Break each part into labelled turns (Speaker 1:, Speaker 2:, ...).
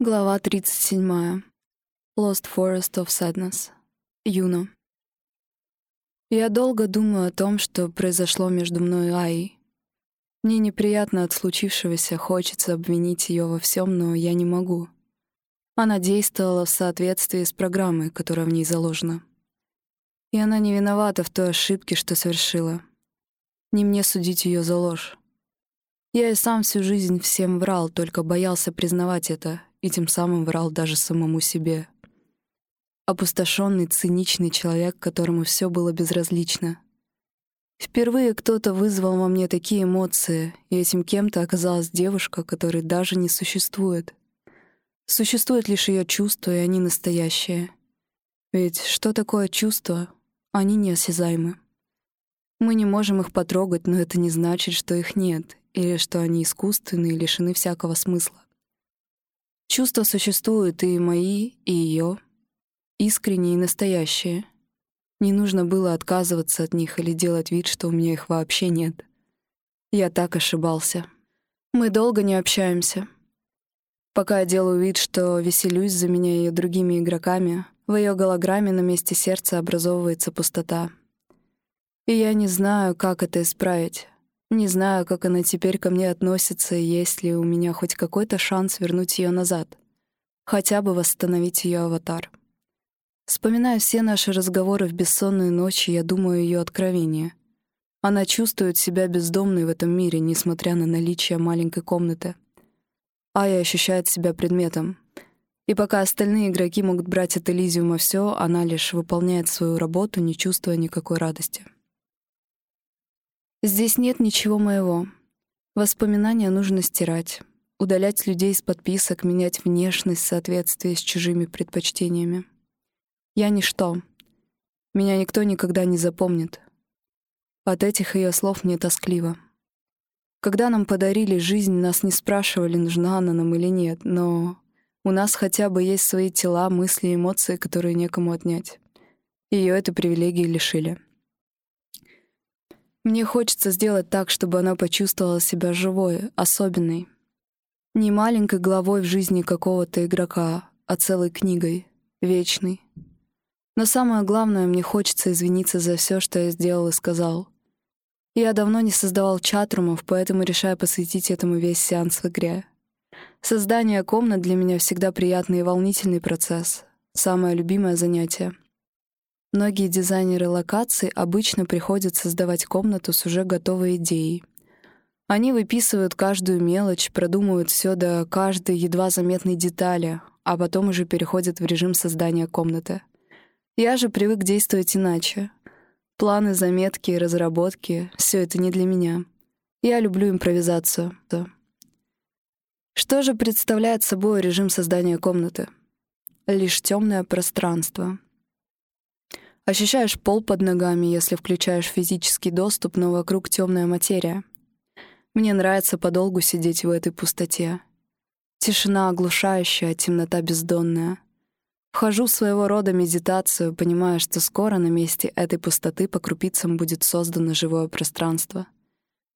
Speaker 1: Глава 37. Lost Forest of Sadness. Юна. Я долго думаю о том, что произошло между мной и Аей. Мне неприятно от случившегося, хочется обвинить ее во всем, но я не могу. Она действовала в соответствии с программой, которая в ней заложена. И она не виновата в той ошибке, что совершила. Не мне судить ее за ложь. Я и сам всю жизнь всем врал, только боялся признавать это и тем самым врал даже самому себе. Опустошенный, циничный человек, которому все было безразлично. Впервые кто-то вызвал во мне такие эмоции, и этим кем-то оказалась девушка, которой даже не существует. Существует лишь ее чувства, и они настоящие. Ведь что такое чувства? Они неосязаемы. Мы не можем их потрогать, но это не значит, что их нет, или что они искусственны и лишены всякого смысла. Чувства существуют и мои, и ее, искренние и настоящие. Не нужно было отказываться от них или делать вид, что у меня их вообще нет. Я так ошибался. Мы долго не общаемся. Пока я делаю вид, что веселюсь, заменяя ее другими игроками, в ее голограмме на месте сердца образовывается пустота. И я не знаю, как это исправить. Не знаю, как она теперь ко мне относится, и есть ли у меня хоть какой-то шанс вернуть ее назад. Хотя бы восстановить ее аватар. Вспоминая все наши разговоры в бессонные ночи, я думаю ее откровении. Она чувствует себя бездомной в этом мире, несмотря на наличие маленькой комнаты. Ая ощущает себя предметом. И пока остальные игроки могут брать от Элизиума все, она лишь выполняет свою работу, не чувствуя никакой радости. Здесь нет ничего моего. Воспоминания нужно стирать, удалять людей из подписок, менять внешность в соответствии с чужими предпочтениями. Я ничто. Меня никто никогда не запомнит. От этих ее слов мне тоскливо. Когда нам подарили жизнь, нас не спрашивали, нужна она нам или нет, но у нас хотя бы есть свои тела, мысли эмоции, которые некому отнять. Ее эту привилегию лишили. Мне хочется сделать так, чтобы она почувствовала себя живой, особенной. Не маленькой главой в жизни какого-то игрока, а целой книгой, вечной. Но самое главное, мне хочется извиниться за все, что я сделал и сказал. Я давно не создавал чатрумов, поэтому решаю посвятить этому весь сеанс в игре. Создание комнат для меня всегда приятный и волнительный процесс. Самое любимое занятие — Многие дизайнеры локаций обычно приходят создавать комнату с уже готовой идеей. Они выписывают каждую мелочь, продумывают все до каждой едва заметной детали, а потом уже переходят в режим создания комнаты. Я же привык действовать иначе. Планы, заметки разработки — все это не для меня. Я люблю импровизацию. Что же представляет собой режим создания комнаты? Лишь темное пространство, Ощущаешь пол под ногами, если включаешь физический доступ, но вокруг темная материя. Мне нравится подолгу сидеть в этой пустоте. Тишина оглушающая, темнота бездонная. Вхожу в своего рода медитацию, понимая, что скоро на месте этой пустоты по крупицам будет создано живое пространство.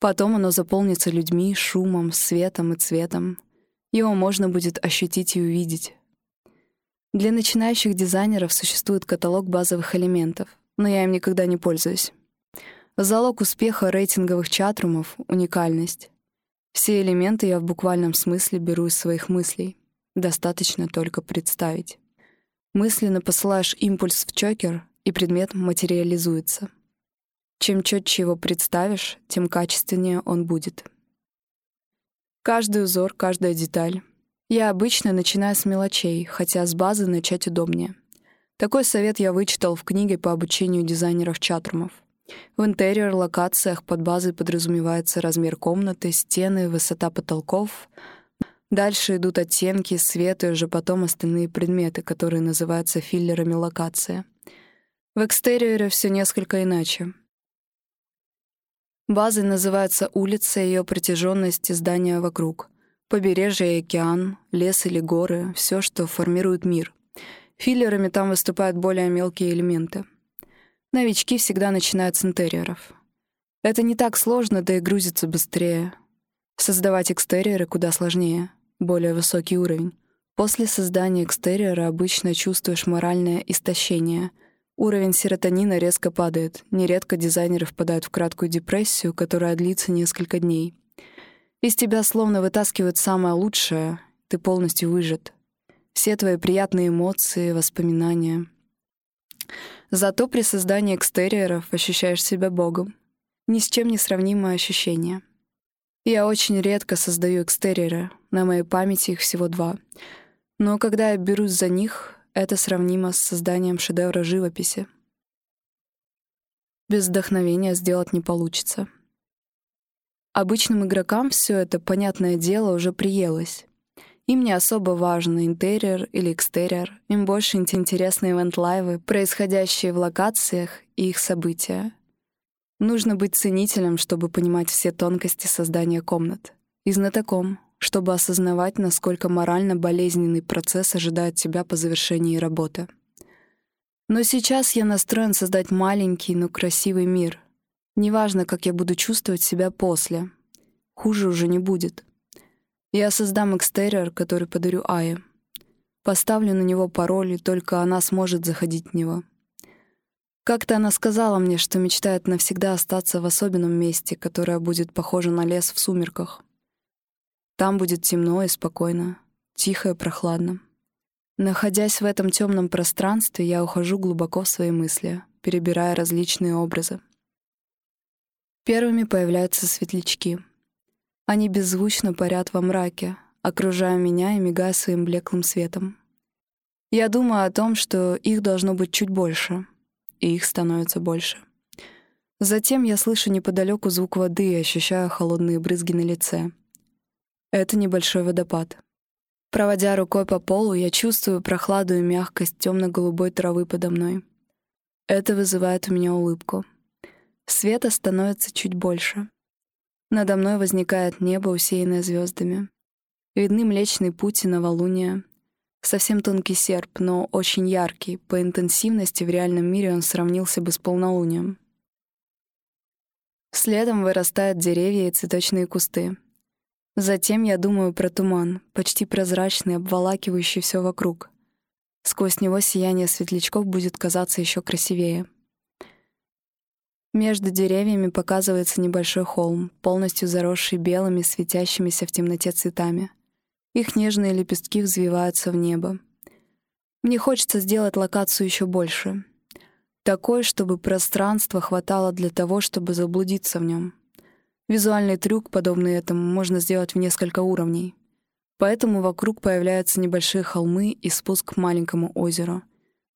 Speaker 1: Потом оно заполнится людьми, шумом, светом и цветом. Его можно будет ощутить и увидеть. Для начинающих дизайнеров существует каталог базовых элементов, но я им никогда не пользуюсь. Залог успеха рейтинговых чатрумов — уникальность. Все элементы я в буквальном смысле беру из своих мыслей. Достаточно только представить. Мысленно посылаешь импульс в чокер, и предмет материализуется. Чем четче его представишь, тем качественнее он будет. Каждый узор, каждая деталь я обычно начинаю с мелочей, хотя с базы начать удобнее. Такой совет я вычитал в книге по обучению дизайнеров чатрумов. В интерьер-локациях под базой подразумевается размер комнаты, стены, высота потолков. Дальше идут оттенки, свет и уже потом остальные предметы, которые называются филлерами локации. В экстерьере все несколько иначе. Базой называется улица и ее протяженность и здания вокруг — Побережье и океан, лес или горы — все, что формирует мир. Филлерами там выступают более мелкие элементы. Новички всегда начинают с интерьеров. Это не так сложно, да и грузится быстрее. Создавать экстерьеры куда сложнее, более высокий уровень. После создания экстерьера обычно чувствуешь моральное истощение. Уровень серотонина резко падает. Нередко дизайнеры впадают в краткую депрессию, которая длится несколько дней. Из тебя словно вытаскивают самое лучшее, ты полностью выжат. Все твои приятные эмоции, воспоминания. Зато при создании экстерьеров ощущаешь себя богом. Ни с чем не сравнимое ощущение. Я очень редко создаю экстерьеры, на моей памяти их всего два — но когда я берусь за них, это сравнимо с созданием шедевра живописи. Без вдохновения сделать не получится. Обычным игрокам все это, понятное дело, уже приелось. Им не особо важно интерьер или экстерьер, им больше интересны ивент-лайвы, происходящие в локациях и их события. Нужно быть ценителем, чтобы понимать все тонкости создания комнат. И знатоком, чтобы осознавать, насколько морально болезненный процесс ожидает тебя по завершении работы. Но сейчас я настроен создать маленький, но красивый мир. Неважно, как я буду чувствовать себя после. Хуже уже не будет. Я создам экстерьер, который подарю Ае. Поставлю на него пароль, и только она сможет заходить в него. Как-то она сказала мне, что мечтает навсегда остаться в особенном месте, которое будет похоже на лес в сумерках. Там будет темно и спокойно, тихо и прохладно. Находясь в этом темном пространстве, я ухожу глубоко в свои мысли, перебирая различные образы. Первыми появляются светлячки. Они беззвучно парят во мраке, окружая меня и мигая своим блеклым светом. Я думаю о том, что их должно быть чуть больше, и их становится больше. Затем я слышу неподалеку звук воды и ощущаю холодные брызги на лице — это небольшой водопад. Проводя рукой по полу, я чувствую прохладу и мягкость темно-голубой травы подо мной. Это вызывает у меня улыбку. Света становится чуть больше. Надо мной возникает небо, усеянное звездами. Видны Млечный Путь и новолуние. Совсем тонкий серп, но очень яркий. По интенсивности в реальном мире он сравнился бы с полнолунием. Следом вырастают деревья и цветочные кусты. Затем я думаю про туман, почти прозрачный, обволакивающий все вокруг. Сквозь него сияние светлячков будет казаться еще красивее. Между деревьями показывается небольшой холм, полностью заросший белыми, светящимися в темноте цветами. Их нежные лепестки взвиваются в небо. Мне хочется сделать локацию еще больше. Такой, чтобы пространства хватало для того, чтобы заблудиться в нем. Визуальный трюк, подобный этому, можно сделать в несколько уровней. Поэтому вокруг появляются небольшие холмы и спуск к маленькому озеру.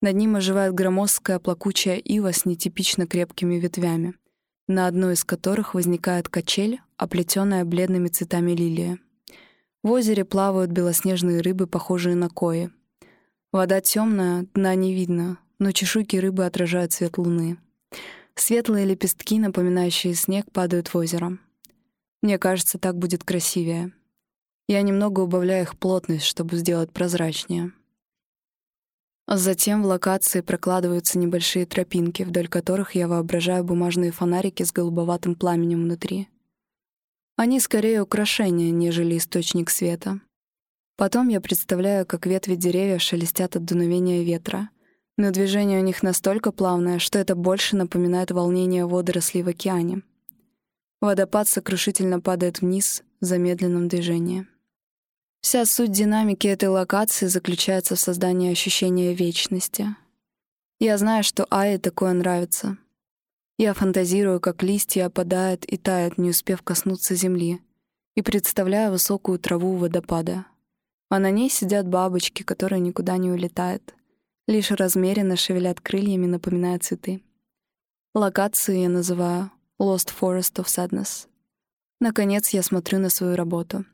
Speaker 1: Над ним оживает громоздкая плакучая ива с нетипично крепкими ветвями, на одной из которых возникает качель, оплетенная бледными цветами лилии. В озере плавают белоснежные рыбы, похожие на кои. Вода темная, дна не видно, но чешуйки рыбы отражают свет луны. Светлые лепестки, напоминающие снег, падают в озеро. Мне кажется, так будет красивее. Я немного убавляю их плотность, чтобы сделать прозрачнее. Затем в локации прокладываются небольшие тропинки, вдоль которых я воображаю бумажные фонарики с голубоватым пламенем внутри. Они скорее украшения, нежели источник света. Потом я представляю, как ветви деревьев шелестят от дуновения ветра — но движение у них настолько плавное, что это больше напоминает волнение водорослей в океане. Водопад сокрушительно падает вниз в замедленном движении. Вся суть динамики этой локации заключается в создании ощущения вечности. Я знаю, что Ае такое нравится. Я фантазирую, как листья опадают и тают, не успев коснуться земли, и представляю высокую траву водопада. А на ней сидят бабочки, которые никуда не улетают лишь размеренно шевелят крыльями, напоминая цветы. Локацию я называю Lost Forest of Sadness. Наконец я смотрю на свою работу.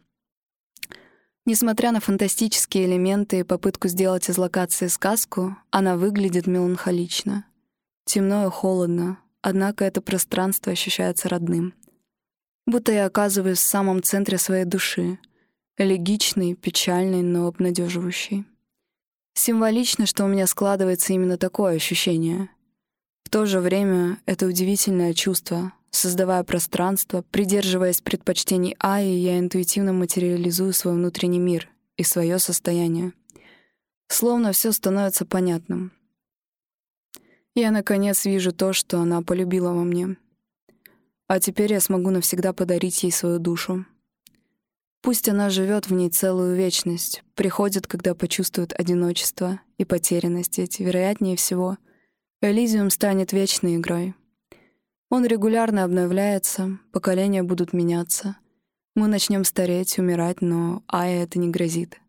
Speaker 1: Несмотря на фантастические элементы и попытку сделать из локации сказку, она выглядит меланхолично. Темно и холодно, однако это пространство ощущается родным. Будто я оказываюсь в самом центре своей души, элегичный, печальный, но обнадеживающий. Символично, что у меня складывается именно такое ощущение. В то же время это удивительное чувство. Создавая пространство, придерживаясь предпочтений Аи, я интуитивно материализую свой внутренний мир и свое состояние. Словно все становится понятным. Я, наконец, вижу то, что она полюбила во мне. А теперь я смогу навсегда подарить ей свою душу. Пусть она живет в ней целую вечность, приходит, когда почувствует одиночество и потерянность, ведь, вероятнее всего, Элизиум станет вечной игрой. Он регулярно обновляется, поколения будут меняться. Мы начнем стареть, умирать, но Ая это не грозит.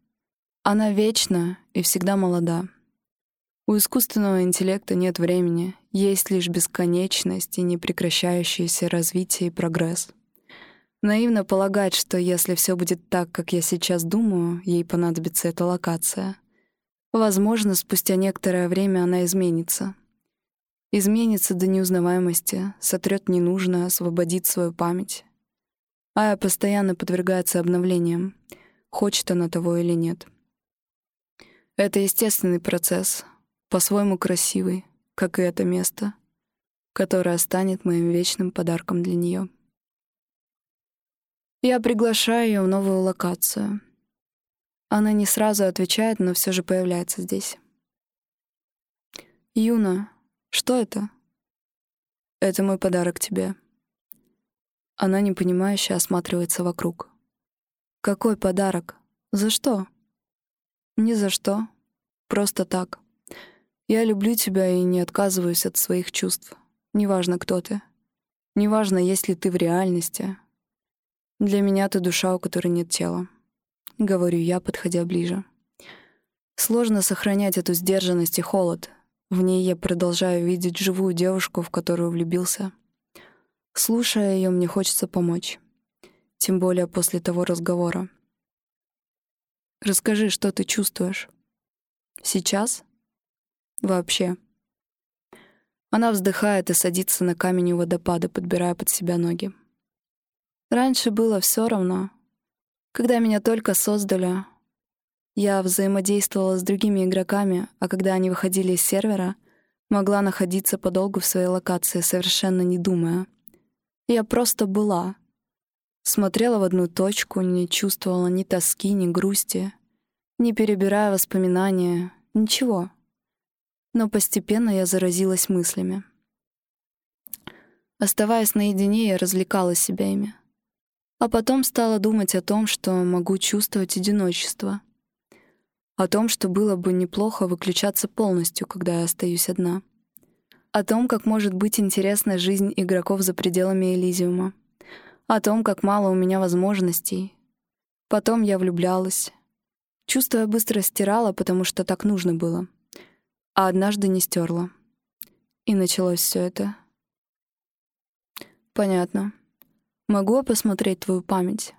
Speaker 1: Она вечна и всегда молода. У искусственного интеллекта нет времени, есть лишь бесконечность и непрекращающееся развитие и прогресс. Наивно полагать, что если все будет так, как я сейчас думаю, ей понадобится эта локация. Возможно, спустя некоторое время она изменится. Изменится до неузнаваемости, сотрет ненужное, освободит свою память. Ая постоянно подвергается обновлениям, хочет она того или нет. Это естественный процесс, по-своему красивый, как и это место, которое станет моим вечным подарком для нее. Я приглашаю ее в новую локацию. Она не сразу отвечает, но все же появляется здесь. «Юна, что это?» «Это мой подарок тебе». Она непонимающе осматривается вокруг. «Какой подарок? За что?» Ни за что. Просто так. Я люблю тебя и не отказываюсь от своих чувств. Неважно, кто ты. Неважно, есть ли ты в реальности. Для меня ты душа, у которой нет тела. Говорю я, подходя ближе. Сложно сохранять эту сдержанность и холод. В ней я продолжаю видеть живую девушку, в которую влюбился. Слушая ее, мне хочется помочь. Тем более после того разговора. Расскажи, что ты чувствуешь. Сейчас? Вообще. Она вздыхает и садится на камень у водопада, подбирая под себя ноги. Раньше было все равно. Когда меня только создали, я взаимодействовала с другими игроками, а когда они выходили из сервера, могла находиться подолгу в своей локации, совершенно не думая. Я просто была — Смотрела в одну точку, не чувствовала ни тоски, ни грусти, не перебирая воспоминания, ничего. Но постепенно я заразилась мыслями. Оставаясь наедине, я развлекала себя ими. А потом стала думать о том, что могу чувствовать одиночество. О том, что было бы неплохо выключаться полностью, когда я остаюсь одна. О том, как может быть интересна жизнь игроков за пределами Элизиума о том, как мало у меня возможностей. Потом я влюблялась. Чувство я быстро стирала, потому что так нужно было. А однажды не стерла. И началось все это. Понятно. Могу я посмотреть твою память?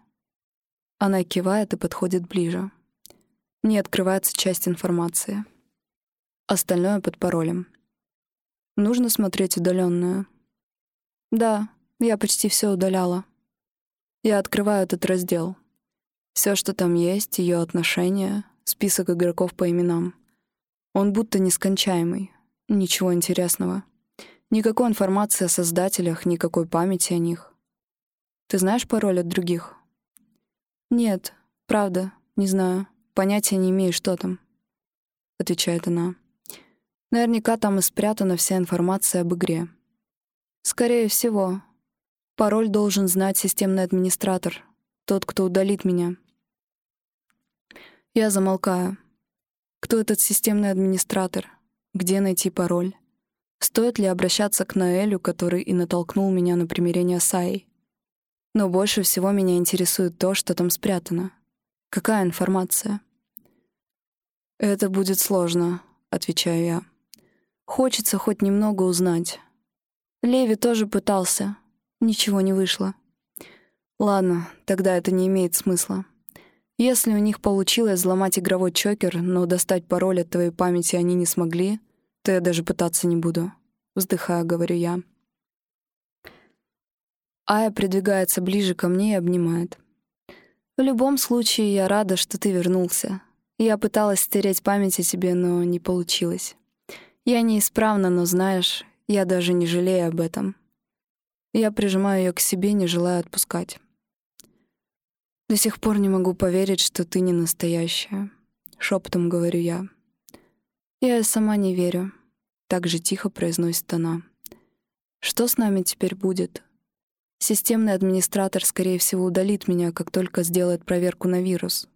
Speaker 1: Она кивает и подходит ближе. Мне открывается часть информации. Остальное под паролем. Нужно смотреть удаленную. Да, я почти все удаляла. Я открываю этот раздел. Все, что там есть, ее отношения, список игроков по именам. Он будто нескончаемый. Ничего интересного. Никакой информации о создателях, никакой памяти о них. Ты знаешь пароль от других? Нет, правда, не знаю. Понятия не имею, что там. Отвечает она. Наверняка там и спрятана вся информация об игре. Скорее всего, Пароль должен знать системный администратор, тот, кто удалит меня. Я замолкаю. Кто этот системный администратор? Где найти пароль? Стоит ли обращаться к Наэлю, который и натолкнул меня на примирение с Аей? Но больше всего меня интересует то, что там спрятано. Какая информация? «Это будет сложно», — отвечаю я. «Хочется хоть немного узнать». Леви тоже пытался, Ничего не вышло. Ладно, тогда это не имеет смысла. Если у них получилось взломать игровой чокер, но достать пароль от твоей памяти они не смогли, то я даже пытаться не буду. Вздыхая, говорю я. Ая придвигается ближе ко мне и обнимает. В любом случае, я рада, что ты вернулся. Я пыталась стереть память о тебе, но не получилось. Я неисправна, но знаешь, я даже не жалею об этом. Я прижимаю ее к себе, не желая отпускать. До сих пор не могу поверить, что ты не настоящая. Шепотом говорю я. Я сама не верю. Так же тихо произносит она. Что с нами теперь будет? Системный администратор, скорее всего, удалит меня, как только сделает проверку на вирус.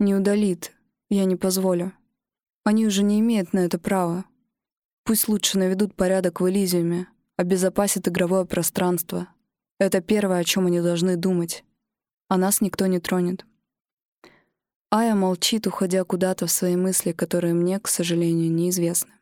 Speaker 1: Не удалит. Я не позволю. Они уже не имеют на это права. Пусть лучше наведут порядок в Элизиуме, обезопасят игровое пространство. Это первое, о чем они должны думать. А нас никто не тронет. Ая молчит, уходя куда-то в свои мысли, которые мне, к сожалению, неизвестны.